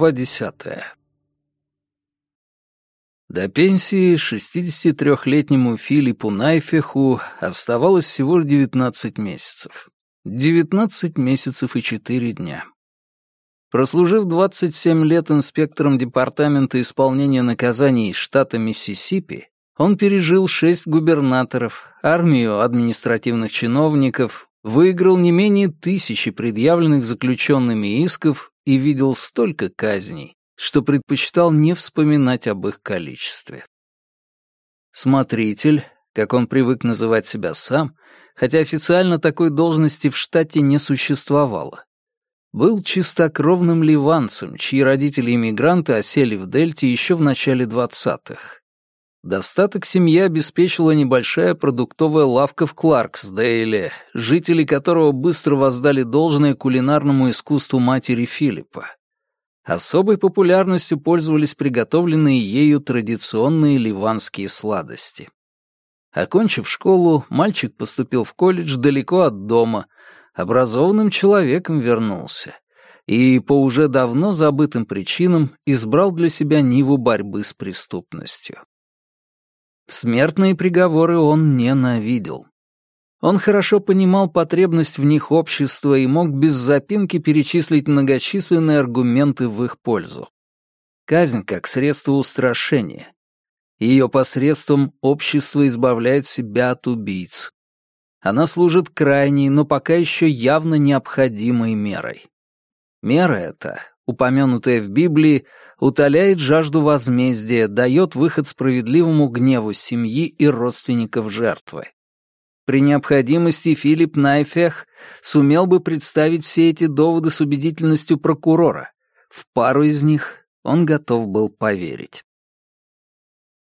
Глава десятая. До пенсии 63-летнему Филиппу Найфеху оставалось всего 19 месяцев. 19 месяцев и 4 дня. Прослужив 27 лет инспектором Департамента исполнения наказаний штата Миссисипи, он пережил шесть губернаторов, армию административных чиновников, выиграл не менее тысячи предъявленных заключенными исков и видел столько казней, что предпочитал не вспоминать об их количестве. Смотритель, как он привык называть себя сам, хотя официально такой должности в штате не существовало, был чистокровным ливанцем, чьи родители-иммигранты осели в Дельте еще в начале двадцатых. Достаток семьи обеспечила небольшая продуктовая лавка в Кларксдейле, жители которого быстро воздали должное кулинарному искусству матери Филиппа. Особой популярностью пользовались приготовленные ею традиционные ливанские сладости. Окончив школу, мальчик поступил в колледж далеко от дома, образованным человеком вернулся и по уже давно забытым причинам избрал для себя ниву борьбы с преступностью. Смертные приговоры он ненавидел. Он хорошо понимал потребность в них общества и мог без запинки перечислить многочисленные аргументы в их пользу. Казнь как средство устрашения. Ее посредством общество избавляет себя от убийц. Она служит крайней, но пока еще явно необходимой мерой. Мера эта упомянутая в Библии, утоляет жажду возмездия, дает выход справедливому гневу семьи и родственников жертвы. При необходимости Филипп Найфех сумел бы представить все эти доводы с убедительностью прокурора. В пару из них он готов был поверить.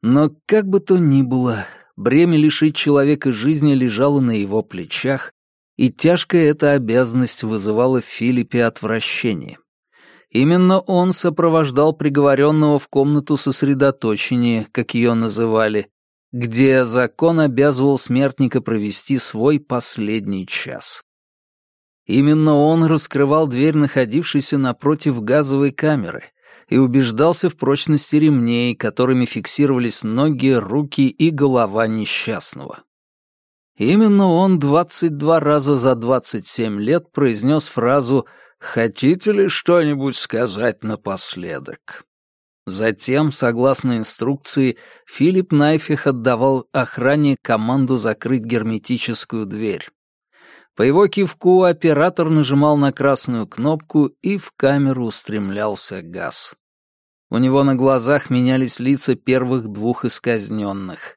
Но как бы то ни было, бремя лишить человека жизни лежало на его плечах, и тяжкая эта обязанность вызывала в Филиппе отвращение. Именно он сопровождал приговоренного в комнату сосредоточения, как ее называли, где закон обязывал смертника провести свой последний час. Именно он раскрывал дверь, находившейся напротив газовой камеры, и убеждался в прочности ремней, которыми фиксировались ноги, руки и голова несчастного. Именно он 22 раза за 27 лет произнес фразу «Хотите ли что-нибудь сказать напоследок?» Затем, согласно инструкции, Филипп Найфих отдавал охране команду закрыть герметическую дверь. По его кивку оператор нажимал на красную кнопку, и в камеру устремлялся газ. У него на глазах менялись лица первых двух исказненных.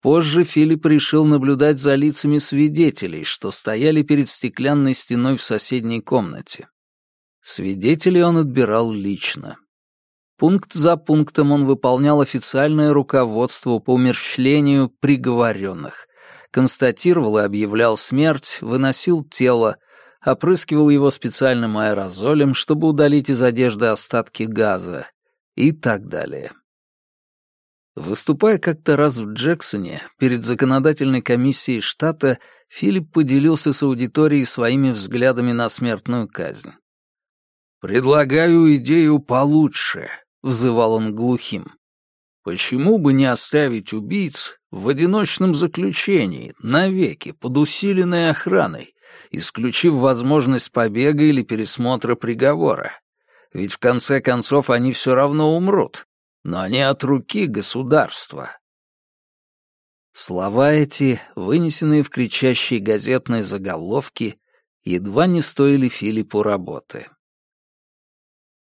Позже Филипп решил наблюдать за лицами свидетелей, что стояли перед стеклянной стеной в соседней комнате. Свидетелей он отбирал лично. Пункт за пунктом он выполнял официальное руководство по умерщвлению приговоренных, констатировал и объявлял смерть, выносил тело, опрыскивал его специальным аэрозолем, чтобы удалить из одежды остатки газа и так далее. Выступая как-то раз в Джексоне перед законодательной комиссией штата, Филипп поделился с аудиторией своими взглядами на смертную казнь. «Предлагаю идею получше», — взывал он глухим. «Почему бы не оставить убийц в одиночном заключении, навеки, под усиленной охраной, исключив возможность побега или пересмотра приговора? Ведь в конце концов они все равно умрут, но не от руки государства». Слова эти, вынесенные в кричащие газетные заголовки, едва не стоили Филиппу работы.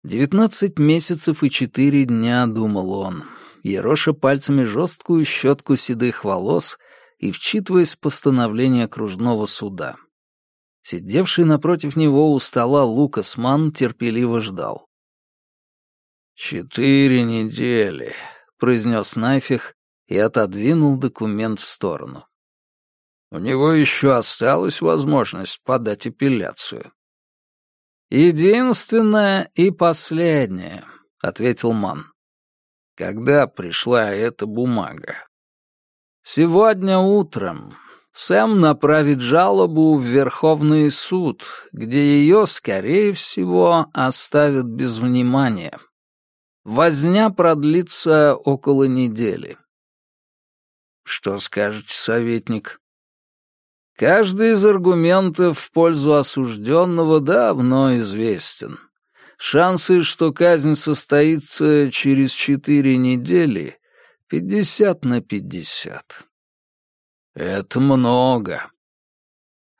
Девятнадцать месяцев и четыре дня, думал он, ероша пальцами жесткую щетку седых волос и вчитываясь в постановление окружного суда. Сидевший напротив него у стола Лукас Ман терпеливо ждал. «Четыре недели», — произнес Найфих и отодвинул документ в сторону. «У него еще осталась возможность подать апелляцию». «Единственное и последнее», — ответил Ман. «Когда пришла эта бумага?» «Сегодня утром. Сэм направит жалобу в Верховный суд, где ее, скорее всего, оставят без внимания. Возня продлится около недели. Что скажете, советник? Каждый из аргументов в пользу осужденного давно известен. Шансы, что казнь состоится через четыре недели, пятьдесят на пятьдесят. Это много.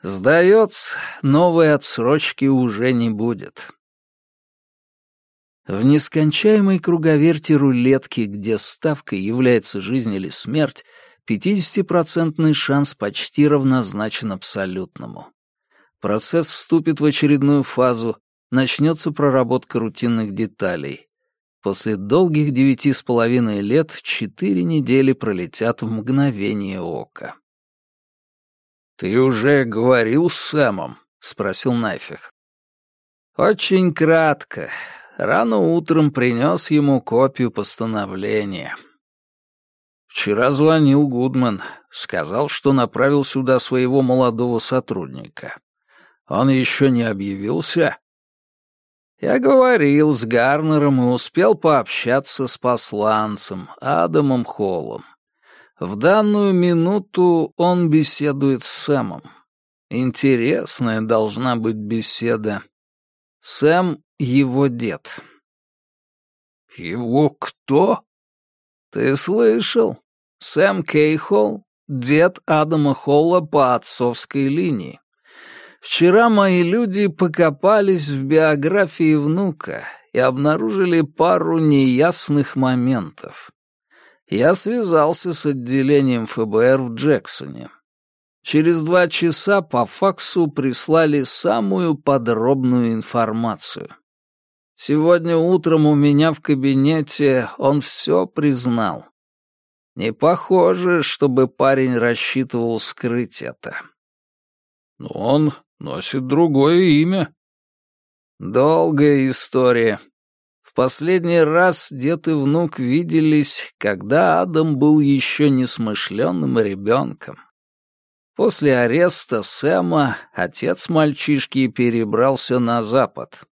Сдается, новой отсрочки уже не будет. В нескончаемой круговерти рулетки, где ставкой является жизнь или смерть, 50-процентный шанс почти равнозначен абсолютному. Процесс вступит в очередную фазу, начнется проработка рутинных деталей. После долгих девяти с половиной лет четыре недели пролетят в мгновение ока. «Ты уже говорил с Сэмом?» — спросил Найфих. «Очень кратко. Рано утром принес ему копию постановления». «Вчера звонил Гудман. Сказал, что направил сюда своего молодого сотрудника. Он еще не объявился?» Я говорил с Гарнером и успел пообщаться с посланцем Адамом Холлом. В данную минуту он беседует с Сэмом. Интересная должна быть беседа. Сэм — его дед. «Его кто?» «Ты слышал? Сэм Кейхолл — дед Адама Холла по отцовской линии. Вчера мои люди покопались в биографии внука и обнаружили пару неясных моментов я связался с отделением ФБР в Джексоне. Через два часа по факсу прислали самую подробную информацию. Сегодня утром у меня в кабинете он все признал. Не похоже, чтобы парень рассчитывал скрыть это. Но он носит другое имя. Долгая история последний раз дед и внук виделись, когда Адам был еще несмышленным ребенком. После ареста Сэма отец мальчишки перебрался на запад.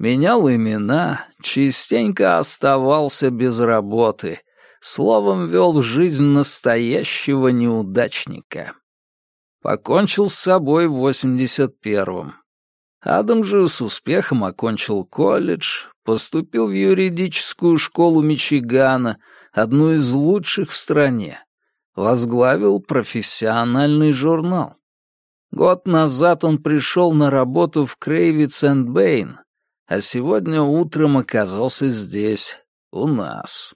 Менял имена, частенько оставался без работы, словом, вел жизнь настоящего неудачника. Покончил с собой в 81-м. Адам же с успехом окончил колледж, поступил в юридическую школу Мичигана, одну из лучших в стране, возглавил профессиональный журнал. Год назад он пришел на работу в Крейвиц энд Бэйн, а сегодня утром оказался здесь, у нас.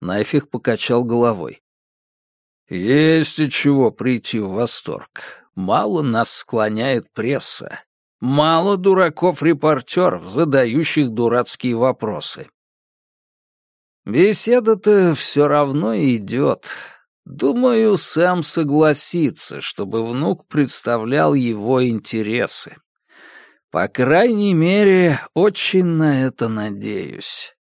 Найфих покачал головой. «Есть от чего прийти в восторг. Мало нас склоняет пресса. Мало дураков-репортеров, задающих дурацкие вопросы. Беседа-то все равно идет. Думаю, сам согласится, чтобы внук представлял его интересы. По крайней мере, очень на это надеюсь.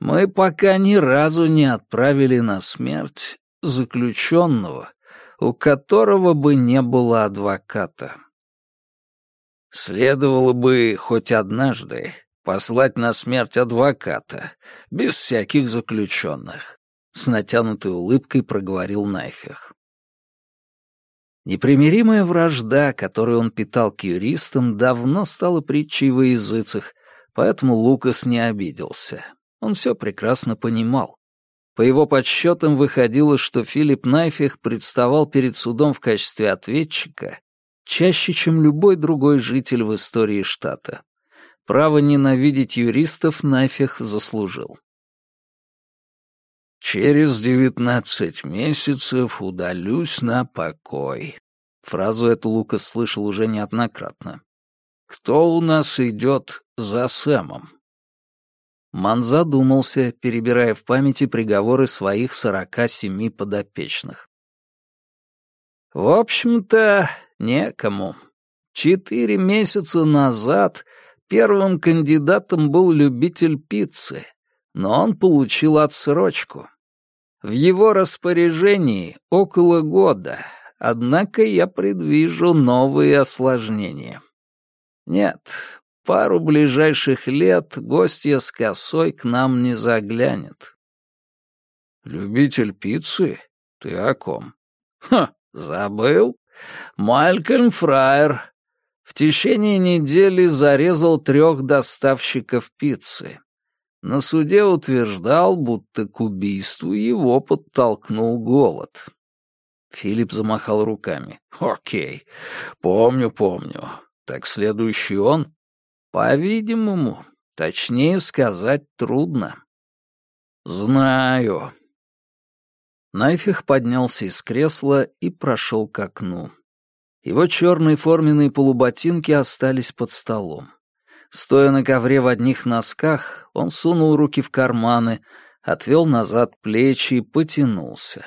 Мы пока ни разу не отправили на смерть заключенного, у которого бы не было адвоката. Следовало бы хоть однажды послать на смерть адвоката, без всяких заключенных, — с натянутой улыбкой проговорил Найфех. Непримиримая вражда, которую он питал к юристам, давно стала притчей во языцах, поэтому Лукас не обиделся. Он все прекрасно понимал. По его подсчетам выходило, что Филипп Найфех представал перед судом в качестве ответчика чаще, чем любой другой житель в истории штата. Право ненавидеть юристов Найфех заслужил. «Через девятнадцать месяцев удалюсь на покой». Фразу эту Лукас слышал уже неоднократно. «Кто у нас идет за Сэмом?» Ман задумался, перебирая в памяти приговоры своих сорока семи подопечных. «В общем-то, некому. Четыре месяца назад первым кандидатом был любитель пиццы, но он получил отсрочку. В его распоряжении около года, однако я предвижу новые осложнения. Нет, пару ближайших лет гостья с косой к нам не заглянет. «Любитель пиццы? Ты о ком?» «Ха, забыл? Малькольм Фраер. В течение недели зарезал трех доставщиков пиццы. На суде утверждал, будто к убийству его подтолкнул голод. Филипп замахал руками. «Окей, помню, помню. Так следующий он?» «По-видимому, точнее сказать трудно». «Знаю». Найфих поднялся из кресла и прошел к окну. Его черные форменные полуботинки остались под столом. Стоя на ковре в одних носках, он сунул руки в карманы, отвел назад плечи и потянулся.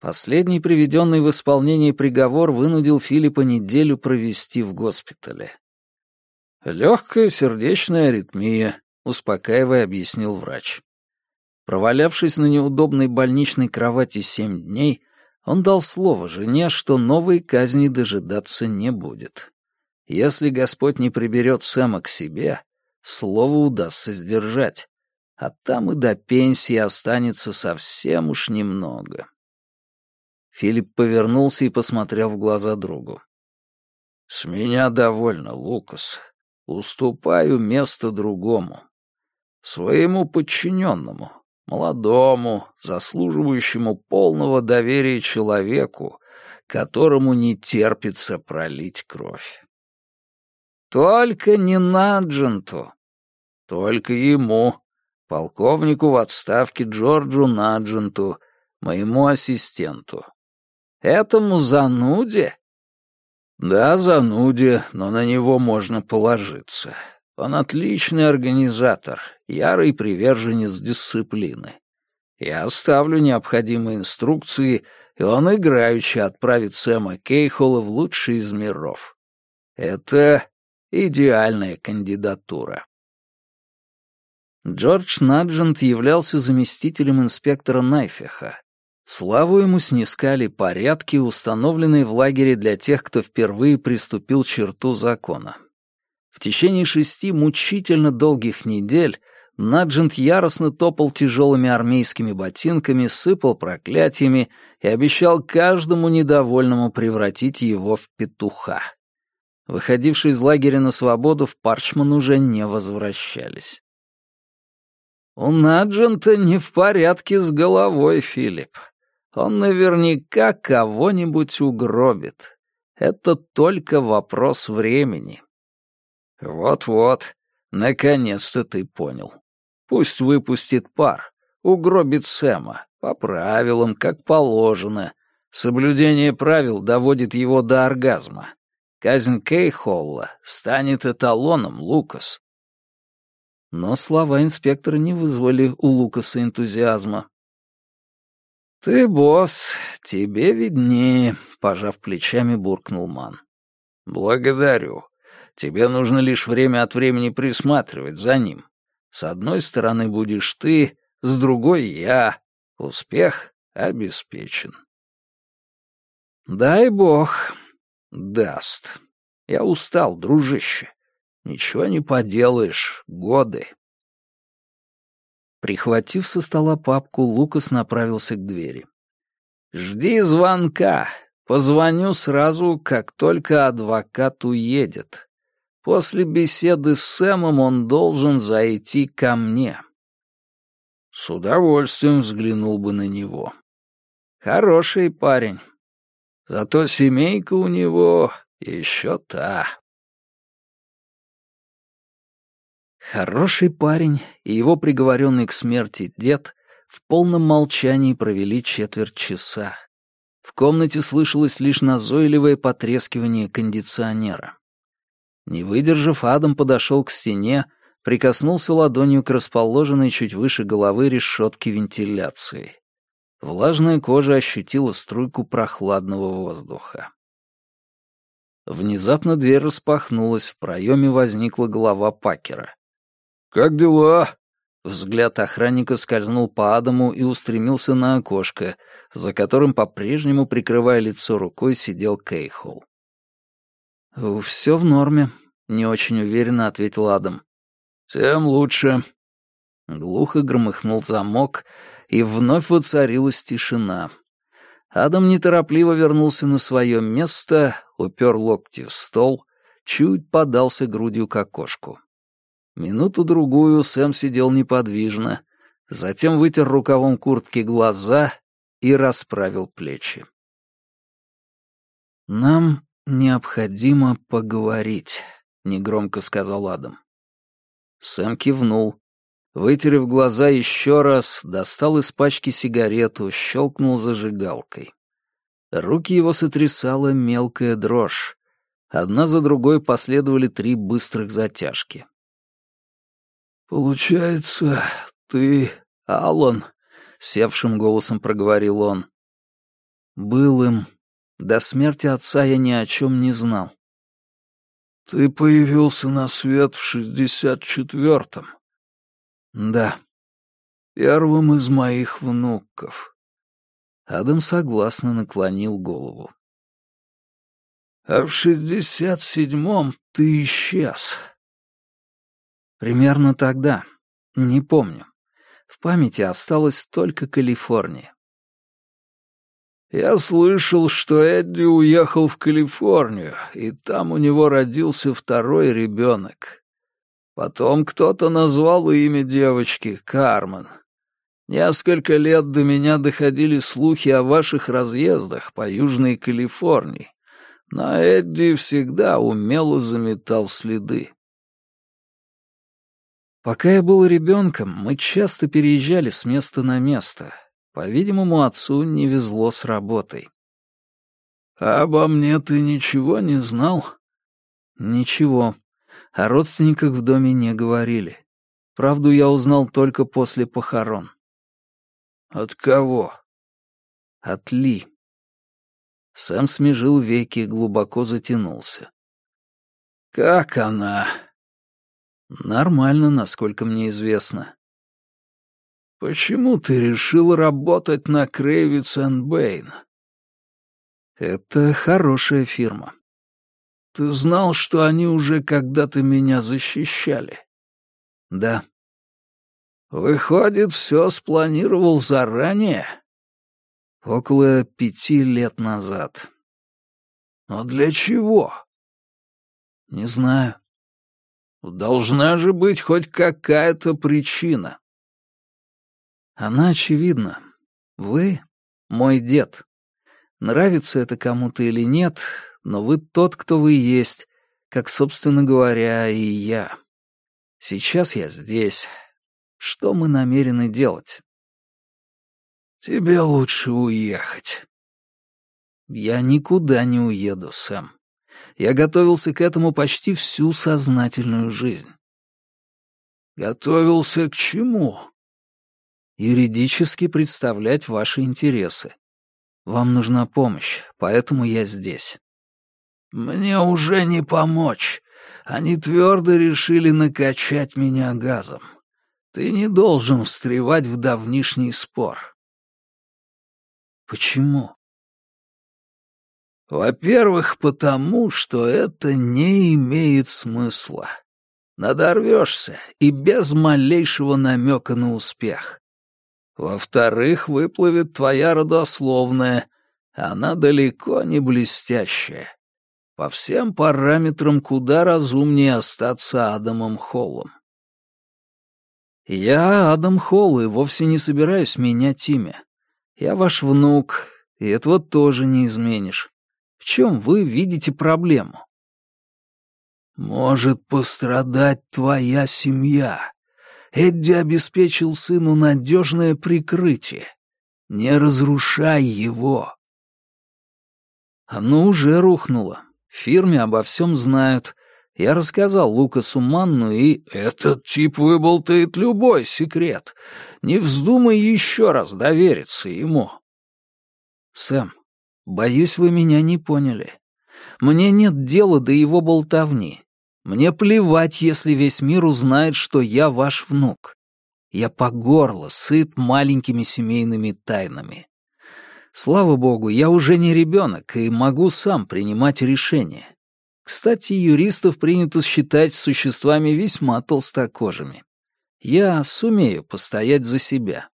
Последний приведенный в исполнение приговор вынудил Филиппа неделю провести в госпитале. «Легкая сердечная аритмия», — успокаивая, объяснил врач. Провалявшись на неудобной больничной кровати семь дней, он дал слово жене, что новой казни дожидаться не будет. Если Господь не приберет Сэма к себе, слово удастся сдержать, а там и до пенсии останется совсем уж немного. Филипп повернулся и посмотрел в глаза другу. «С меня довольно, Лукас. Уступаю место другому. Своему подчиненному, молодому, заслуживающему полного доверия человеку, которому не терпится пролить кровь. Только не Надженту. Только ему, полковнику в отставке Джорджу Надженту, моему ассистенту. Этому зануде? Да, зануде, но на него можно положиться. Он отличный организатор, ярый приверженец дисциплины. Я оставлю необходимые инструкции, и он играючи отправит Сэма Кейхола в лучший из миров. Это идеальная кандидатура. Джордж Наджент являлся заместителем инспектора Найфеха. Славу ему снискали порядки, установленные в лагере для тех, кто впервые приступил черту закона. В течение шести мучительно долгих недель Наджент яростно топал тяжелыми армейскими ботинками, сыпал проклятиями и обещал каждому недовольному превратить его в петуха. Выходившие из лагеря на свободу в Парчман уже не возвращались. «У Наджента не в порядке с головой, Филипп. Он наверняка кого-нибудь угробит. Это только вопрос времени». «Вот-вот, наконец-то ты понял. Пусть выпустит пар, угробит Сэма, по правилам, как положено. Соблюдение правил доводит его до оргазма. Казнь Кейхолла станет эталоном, Лукас. Но слова инспектора не вызвали у Лукаса энтузиазма. «Ты босс, тебе виднее», — пожав плечами, буркнул Ман. «Благодарю. Тебе нужно лишь время от времени присматривать за ним. С одной стороны будешь ты, с другой — я. Успех обеспечен». «Дай бог», даст. Я устал, дружище. Ничего не поделаешь, годы. Прихватив со стола папку, Лукас направился к двери. «Жди звонка. Позвоню сразу, как только адвокат уедет. После беседы с Сэмом он должен зайти ко мне». С удовольствием взглянул бы на него. «Хороший парень. Зато семейка у него еще та. Хороший парень и его приговоренный к смерти дед в полном молчании провели четверть часа. В комнате слышалось лишь назойливое потрескивание кондиционера. Не выдержав, Адам подошел к стене, прикоснулся ладонью к расположенной чуть выше головы решетке вентиляции. Влажная кожа ощутила струйку прохладного воздуха. Внезапно дверь распахнулась, в проеме возникла голова Пакера. «Как дела? Взгляд охранника скользнул по Адаму и устремился на окошко, за которым по-прежнему, прикрывая лицо рукой, сидел Кейхол. «Все в норме», — не очень уверенно ответил Адам. «Тем лучше». Глухо громыхнул замок, и вновь воцарилась тишина. Адам неторопливо вернулся на свое место, упер локти в стол, чуть подался грудью к окошку. Минуту-другую Сэм сидел неподвижно, затем вытер рукавом куртки глаза и расправил плечи. «Нам необходимо поговорить», — негромко сказал Адам. Сэм кивнул. Вытерев глаза еще раз, достал из пачки сигарету, щелкнул зажигалкой. Руки его сотрясала мелкая дрожь. Одна за другой последовали три быстрых затяжки. «Получается, ты Аллан?» — севшим голосом проговорил он. «Был им. До смерти отца я ни о чем не знал». «Ты появился на свет в шестьдесят четвертом?» «Да». «Первым из моих внуков». Адам согласно наклонил голову. «А в шестьдесят седьмом ты исчез. Примерно тогда. Не помню. В памяти осталась только Калифорния. Я слышал, что Эдди уехал в Калифорнию, и там у него родился второй ребенок. Потом кто-то назвал имя девочки Кармен. Несколько лет до меня доходили слухи о ваших разъездах по Южной Калифорнии, но Эдди всегда умело заметал следы. Пока я был ребенком, мы часто переезжали с места на место. По-видимому, отцу не везло с работой. «А обо мне ты ничего не знал?» «Ничего. О родственниках в доме не говорили. Правду я узнал только после похорон». «От кого?» «От Ли». Сэм смежил веки глубоко затянулся. «Как она?» Нормально, насколько мне известно. Почему ты решил работать на Крейвиц Бэйн? Это хорошая фирма. Ты знал, что они уже когда-то меня защищали? Да. Выходит, все спланировал заранее? Около пяти лет назад. Но для чего? Не знаю. Должна же быть хоть какая-то причина. Она очевидна. Вы — мой дед. Нравится это кому-то или нет, но вы тот, кто вы есть, как, собственно говоря, и я. Сейчас я здесь. Что мы намерены делать? Тебе лучше уехать. Я никуда не уеду, Сэм. Я готовился к этому почти всю сознательную жизнь. Готовился к чему? Юридически представлять ваши интересы. Вам нужна помощь, поэтому я здесь. Мне уже не помочь. Они твердо решили накачать меня газом. Ты не должен встревать в давнишний спор. Почему? Во-первых, потому что это не имеет смысла. Надорвешься и без малейшего намека на успех. Во-вторых, выплывет твоя родословная, она далеко не блестящая. По всем параметрам куда разумнее остаться Адамом Холлом. Я Адам Холл и вовсе не собираюсь менять имя. Я ваш внук, и этого тоже не изменишь. В чем вы видите проблему? Может пострадать твоя семья. Эдди обеспечил сыну надежное прикрытие. Не разрушай его. Оно уже рухнуло. В фирме обо всем знают. Я рассказал Лукасу Манну, и... Этот тип выболтает любой секрет. Не вздумай еще раз довериться ему. Сэм, Боюсь, вы меня не поняли. Мне нет дела до его болтовни. Мне плевать, если весь мир узнает, что я ваш внук. Я по горло сыт маленькими семейными тайнами. Слава богу, я уже не ребенок и могу сам принимать решения. Кстати, юристов принято считать существами весьма толстокожими. Я сумею постоять за себя.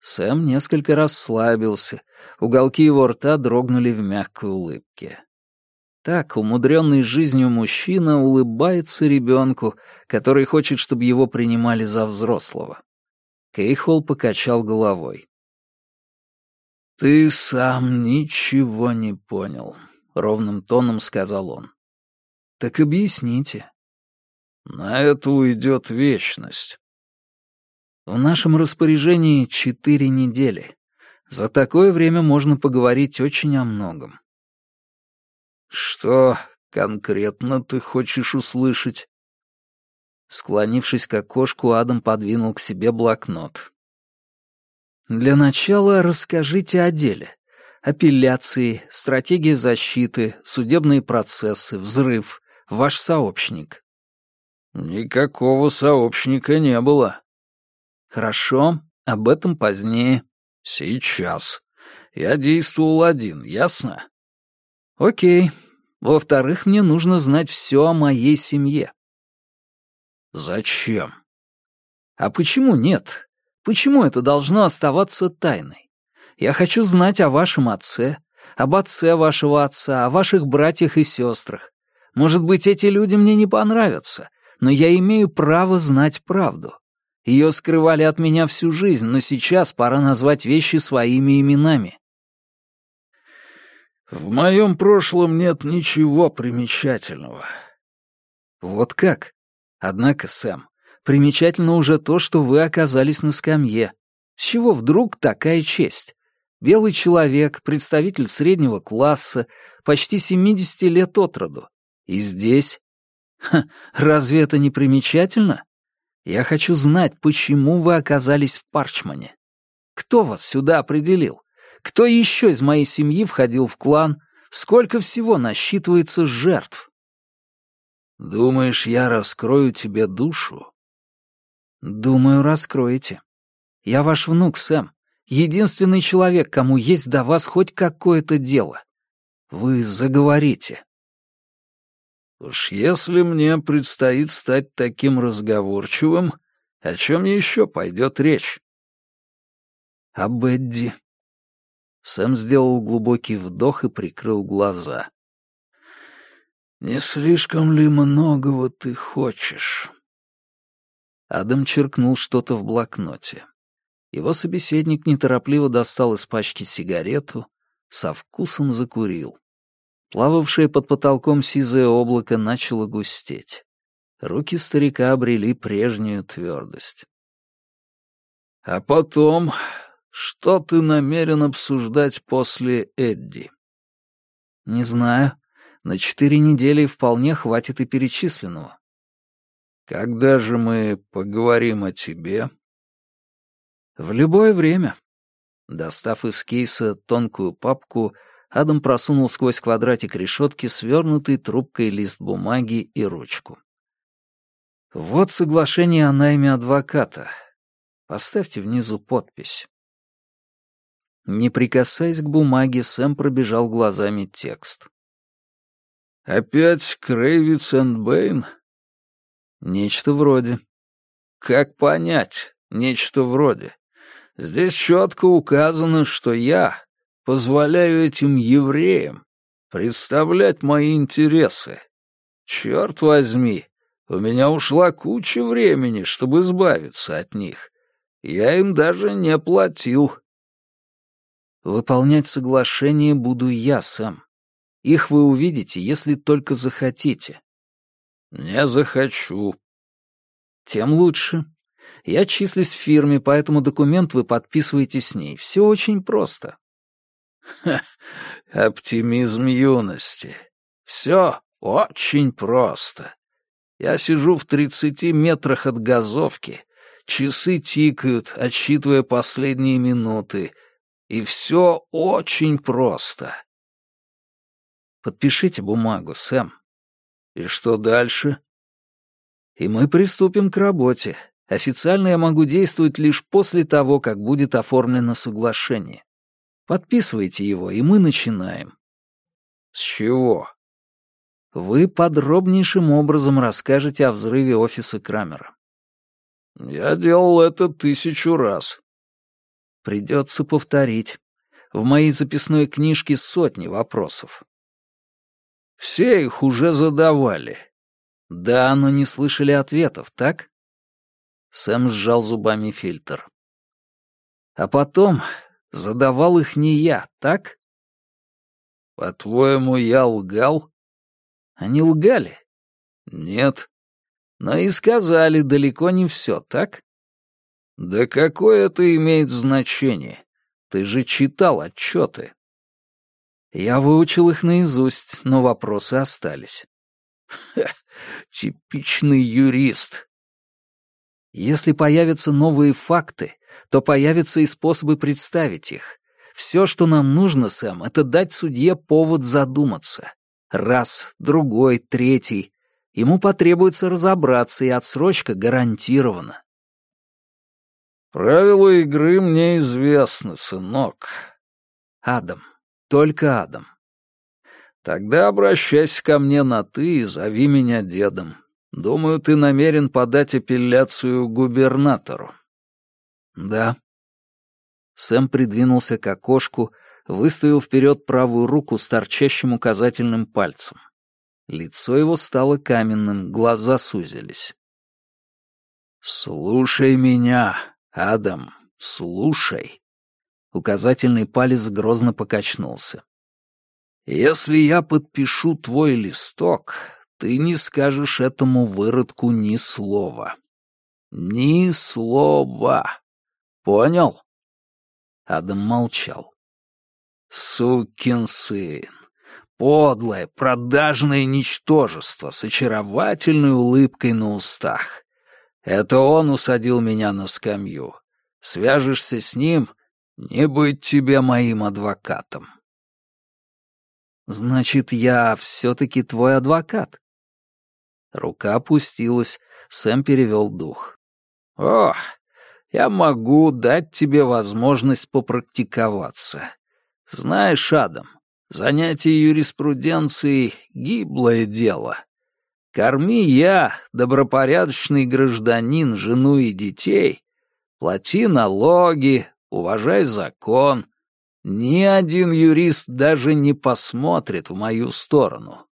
Сэм несколько расслабился, уголки его рта дрогнули в мягкой улыбке. Так умудренный жизнью мужчина улыбается ребенку, который хочет, чтобы его принимали за взрослого. Кейхол покачал головой. «Ты сам ничего не понял», — ровным тоном сказал он. «Так объясните». «На это уйдет вечность». В нашем распоряжении четыре недели. За такое время можно поговорить очень о многом. «Что конкретно ты хочешь услышать?» Склонившись к окошку, Адам подвинул к себе блокнот. «Для начала расскажите о деле. Апелляции, стратегия защиты, судебные процессы, взрыв, ваш сообщник». «Никакого сообщника не было». «Хорошо, об этом позднее». «Сейчас. Я действовал один, ясно?» «Окей. Во-вторых, мне нужно знать все о моей семье». «Зачем?» «А почему нет? Почему это должно оставаться тайной? Я хочу знать о вашем отце, об отце вашего отца, о ваших братьях и сестрах. Может быть, эти люди мне не понравятся, но я имею право знать правду. Ее скрывали от меня всю жизнь, но сейчас пора назвать вещи своими именами. В моем прошлом нет ничего примечательного. Вот как? Однако, Сэм, примечательно уже то, что вы оказались на скамье. С чего вдруг такая честь? Белый человек, представитель среднего класса, почти 70 лет от роду. И здесь? Ха, разве это не примечательно? Я хочу знать, почему вы оказались в Парчмане. Кто вас сюда определил? Кто еще из моей семьи входил в клан? Сколько всего насчитывается жертв? Думаешь, я раскрою тебе душу? Думаю, раскроете. Я ваш внук, Сэм. Единственный человек, кому есть до вас хоть какое-то дело. Вы заговорите. Уж если мне предстоит стать таким разговорчивым, о чем еще пойдет речь? Об Эдди, Сэм сделал глубокий вдох и прикрыл глаза. «Не слишком ли многого ты хочешь?» Адам черкнул что-то в блокноте. Его собеседник неторопливо достал из пачки сигарету, со вкусом закурил. Плававшее под потолком сизое облако начало густеть. Руки старика обрели прежнюю твердость. «А потом что ты намерен обсуждать после Эдди? Не знаю. На четыре недели вполне хватит и перечисленного. Когда же мы поговорим о тебе? В любое время. Достав из кейса тонкую папку, Адам просунул сквозь квадратик решетки свернутый трубкой лист бумаги и ручку. Вот соглашение о найме адвоката. Поставьте внизу подпись. Не прикасаясь к бумаге, Сэм пробежал глазами текст. «Опять Крейвиц энд Бэйн?» «Нечто вроде». «Как понять? Нечто вроде. Здесь четко указано, что я позволяю этим евреям представлять мои интересы. Черт возьми, у меня ушла куча времени, чтобы избавиться от них. Я им даже не платил. Выполнять соглашение буду я сам. Их вы увидите, если только захотите. Не захочу. Тем лучше. Я числюсь в фирме, поэтому документ вы подписываете с ней. Все очень просто. Ха, оптимизм юности. Все очень просто. Я сижу в тридцати метрах от газовки, часы тикают, отсчитывая последние минуты, и все очень просто. Подпишите бумагу, Сэм. И что дальше? И мы приступим к работе. Официально я могу действовать лишь после того, как будет оформлено соглашение. Подписывайте его, и мы начинаем. С чего? Вы подробнейшим образом расскажете о взрыве офиса Крамера. Я делал это тысячу раз. Придется повторить. В моей записной книжке сотни вопросов. Все их уже задавали. Да, но не слышали ответов, так? Сэм сжал зубами фильтр. А потом задавал их не я, так? По-твоему, я лгал? Они лгали? Нет. Но и сказали далеко не все, так? Да какое это имеет значение? Ты же читал отчеты. Я выучил их наизусть, но вопросы остались. Ха, типичный юрист. Если появятся новые факты, то появятся и способы представить их. Все, что нам нужно, Сэм, это дать судье повод задуматься. Раз, другой, третий. Ему потребуется разобраться, и отсрочка гарантирована. «Правила игры мне известны, сынок». «Адам. Только Адам». «Тогда обращайся ко мне на «ты» и зови меня дедом. Думаю, ты намерен подать апелляцию губернатору». «Да». Сэм придвинулся к окошку, выставил вперед правую руку с торчащим указательным пальцем. Лицо его стало каменным, глаза сузились. «Слушай меня, Адам, слушай!» Указательный палец грозно покачнулся. «Если я подпишу твой листок, ты не скажешь этому выродку ни слова. Ни слова. Понял?» Адам молчал. «Сукин сын! Подлое, продажное ничтожество с очаровательной улыбкой на устах. Это он усадил меня на скамью. Свяжешься с ним, не быть тебе моим адвокатом. Значит, я все-таки твой адвокат? Рука опустилась, Сэм перевел дух. Ох, я могу дать тебе возможность попрактиковаться. Знаешь, Адам, занятие юриспруденцией — гиблое дело. Корми я, добропорядочный гражданин, жену и детей, плати налоги, уважай закон. Ни один юрист даже не посмотрит в мою сторону.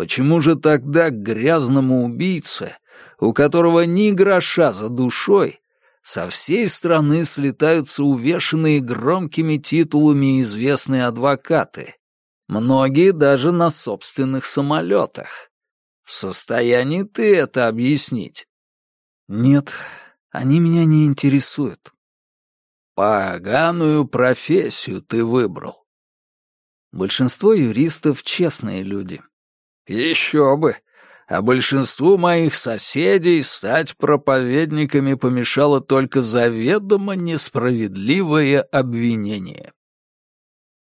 Почему же тогда грязному убийце, у которого ни гроша за душой, со всей страны слетаются увешанные громкими титулами известные адвокаты, многие даже на собственных самолетах? В состоянии ты это объяснить? Нет, они меня не интересуют. Поганую профессию ты выбрал. Большинство юристов — честные люди. Еще бы. А большинству моих соседей стать проповедниками помешало только заведомо несправедливое обвинение.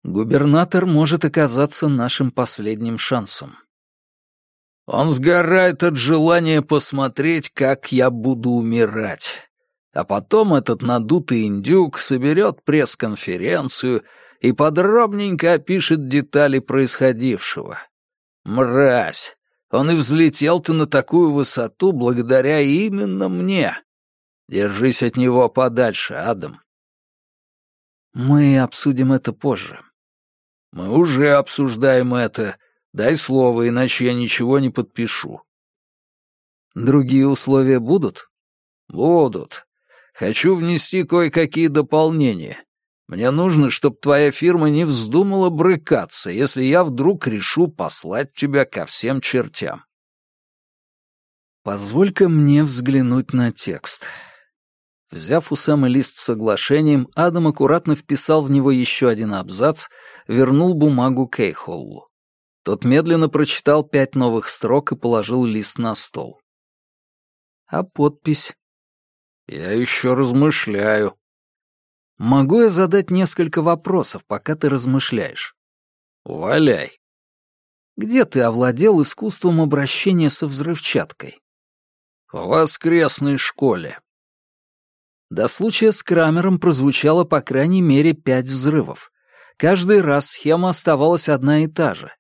Губернатор может оказаться нашим последним шансом. Он сгорает от желания посмотреть, как я буду умирать. А потом этот надутый индюк соберет пресс-конференцию и подробненько опишет детали происходившего. Мразь! Он и взлетел-то на такую высоту благодаря именно мне. Держись от него подальше, Адам. Мы обсудим это позже. Мы уже обсуждаем это, Дай слово, иначе я ничего не подпишу». «Другие условия будут?» «Будут. Хочу внести кое-какие дополнения. Мне нужно, чтобы твоя фирма не вздумала брыкаться, если я вдруг решу послать тебя ко всем чертям». «Позволь-ка мне взглянуть на текст». Взяв у Сэма лист с соглашением, Адам аккуратно вписал в него еще один абзац, вернул бумагу Кейхоллу. Тот медленно прочитал пять новых строк и положил лист на стол. «А подпись?» «Я еще размышляю». «Могу я задать несколько вопросов, пока ты размышляешь?» В воскресной школе. До случая с Крамером прозвучало по крайней мере пять взрывов. Каждый раз схема оставалась одна и та же.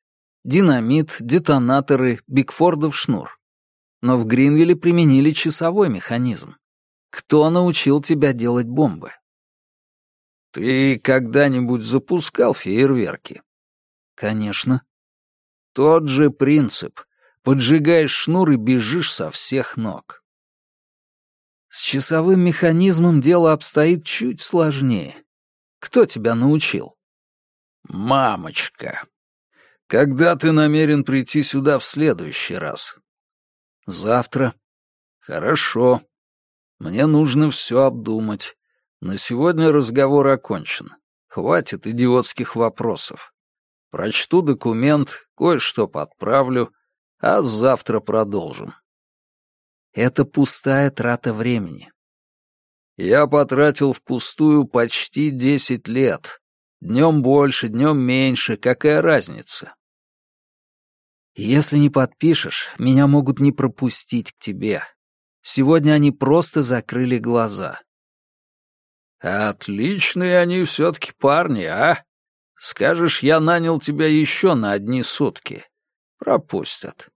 Динамит, детонаторы, Бигфордов шнур. Но в Гринвилле применили часовой механизм. Кто научил тебя делать бомбы? Ты когда-нибудь запускал фейерверки? Конечно. Тот же принцип. Поджигаешь шнур и бежишь со всех ног. С часовым механизмом дело обстоит чуть сложнее. Кто тебя научил? Мамочка. Когда ты намерен прийти сюда в следующий раз? Завтра. Хорошо. Мне нужно все обдумать. На сегодня разговор окончен. Хватит идиотских вопросов. Прочту документ, кое-что подправлю, а завтра продолжим. Это пустая трата времени. Я потратил впустую почти десять лет. Днем больше, днем меньше, какая разница? Если не подпишешь, меня могут не пропустить к тебе. Сегодня они просто закрыли глаза. Отличные они все-таки парни, а? Скажешь, я нанял тебя еще на одни сутки. Пропустят.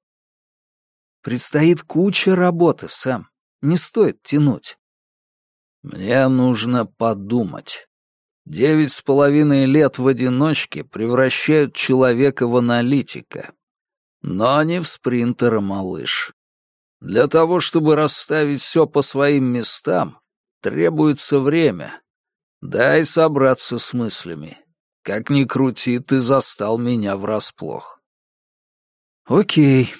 Предстоит куча работы, Сэм. Не стоит тянуть. Мне нужно подумать. Девять с половиной лет в одиночке превращают человека в аналитика. Но не в спринтера, малыш. Для того, чтобы расставить все по своим местам, требуется время. Дай собраться с мыслями. Как ни крути, ты застал меня врасплох. Окей.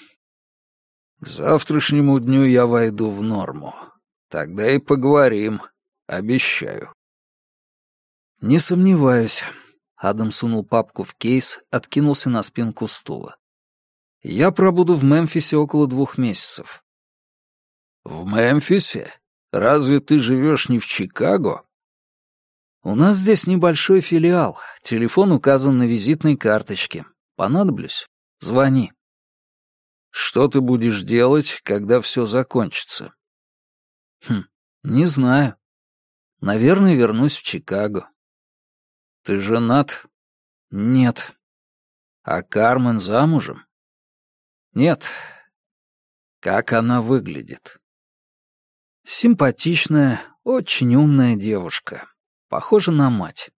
К завтрашнему дню я войду в норму. Тогда и поговорим. Обещаю. Не сомневаюсь. Адам сунул папку в кейс, откинулся на спинку стула. Я пробуду в Мемфисе около двух месяцев. В Мемфисе? Разве ты живешь не в Чикаго? У нас здесь небольшой филиал. Телефон указан на визитной карточке. Понадоблюсь? Звони. Что ты будешь делать, когда все закончится? Хм, не знаю. Наверное, вернусь в Чикаго. Ты женат? Нет. А Кармен замужем? Нет. Как она выглядит? Симпатичная, очень умная девушка. Похожа на мать.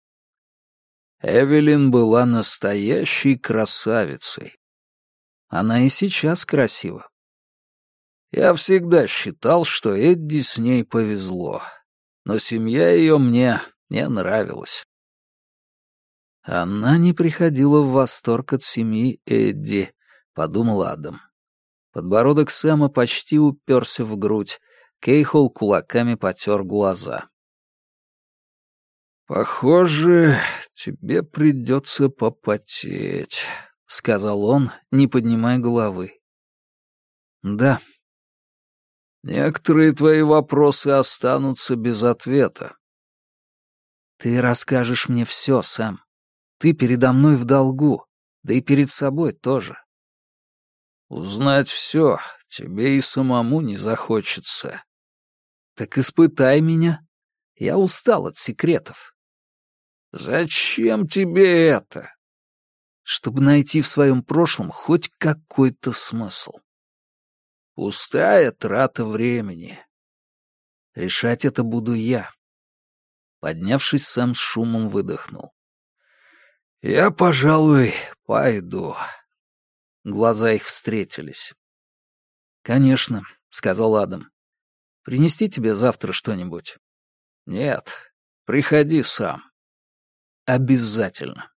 Эвелин была настоящей красавицей. Она и сейчас красива. Я всегда считал, что Эдди с ней повезло, но семья ее мне не нравилась. Она не приходила в восторг от семьи Эдди, подумал Адам. Подбородок Сэма почти уперся в грудь. Кейхол кулаками потер глаза. «Похоже, тебе придется попотеть», — сказал он, не поднимая головы. «Да». «Некоторые твои вопросы останутся без ответа». «Ты расскажешь мне все, Сэм. Ты передо мной в долгу, да и перед собой тоже. Узнать все тебе и самому не захочется. Так испытай меня. Я устал от секретов. Зачем тебе это? Чтобы найти в своем прошлом хоть какой-то смысл. Пустая трата времени. Решать это буду я. Поднявшись, сам с шумом выдохнул. Я, пожалуй, пойду. Глаза их встретились. «Конечно», — сказал Адам. «Принести тебе завтра что-нибудь?» «Нет, приходи сам». «Обязательно».